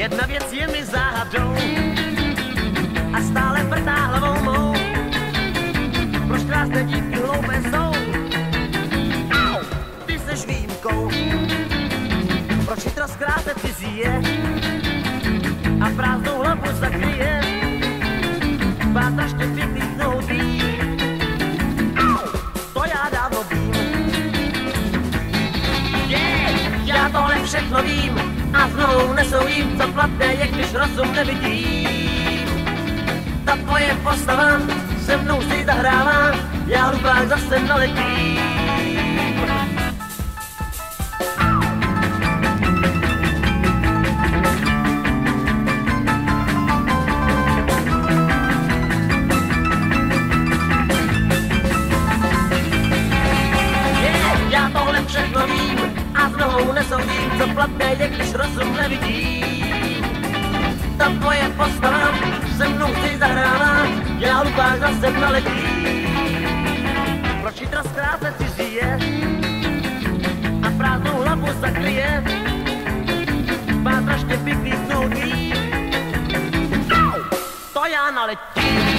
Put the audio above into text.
Jedna věc je mi záhadou a stále vrtá hlavou mou. Proč krásné dívky hloupé jsou? Ty seš výjimkou. Proč chytrost zkráte cizí je a prázdnou hlavu zakryje? Páta štěpí pěkných nohou ví. To já dávno vím. Yeah, já tohle všechno vím a znovu nesoudím, co platné je, když rozum nevidím. Ta tvoje postava se mnou si zahrává, já hlupák zase naletím. A znovu nesoudím, co platné je, když rozum nevidím. Ta tvoje postava se mnou si zahrává, já hlupák zase naletím. Proč jitra zkráce cizí je a prázdnou hlavu zakryje? Pátraště pěkný snoudí, to já naletím.